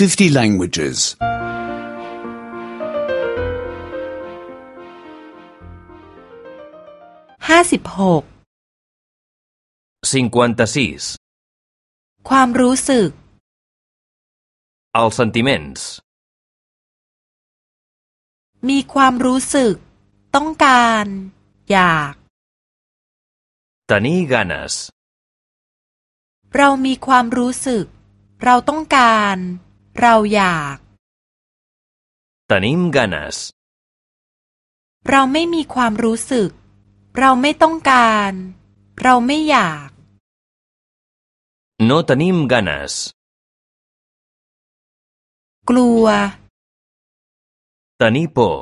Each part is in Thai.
50 languages. ห้าสิบหก 56. ความรู้สึก Els sentiments. มีความรู้สึก ต้องการ อยาก Tenir ganes. เรามีความรู้สึก เราต้องการ เราอยาก Tenim ganes. เราไม่มีความรู้สึก เราไม่ต้องการ เราไม่อยาก No tenim ganes. กลัว Tenir por.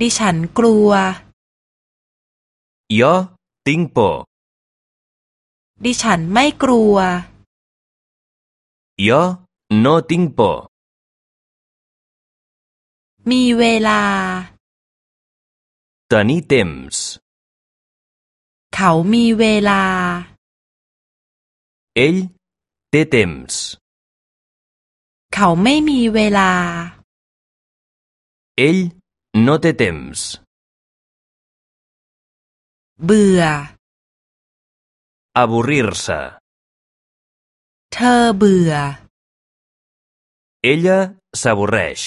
ดิฉันกลัว Jo tinc por. ดิฉันไม่กลัว Jo no tinc por. มีเวลา Tenir temps. เขามีเวลา Ell té temps. เขาไม่มีเวลา Ell no té temps. เบื่อ Avorrir-se. เธอเบื่อ Ella s'avorreix.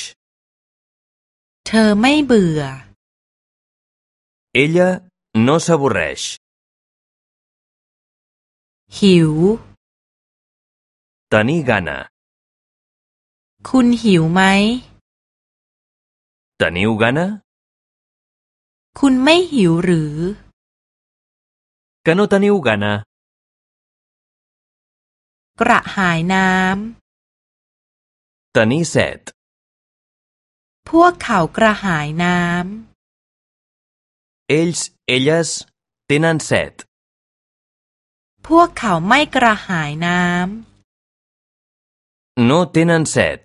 เธอไม่เบื่อ Ella no s'avorreix. หิว Tenir gana. คุณหิวไหม Teniu gana? คุณไม่หิวหรือ Que no teniu gana? กระหายน้ Tenir set. ำพวกเขากระหายน้ Ells, elles, tenen set. ำพวกเขาไม่กระหายน้ No tenen set.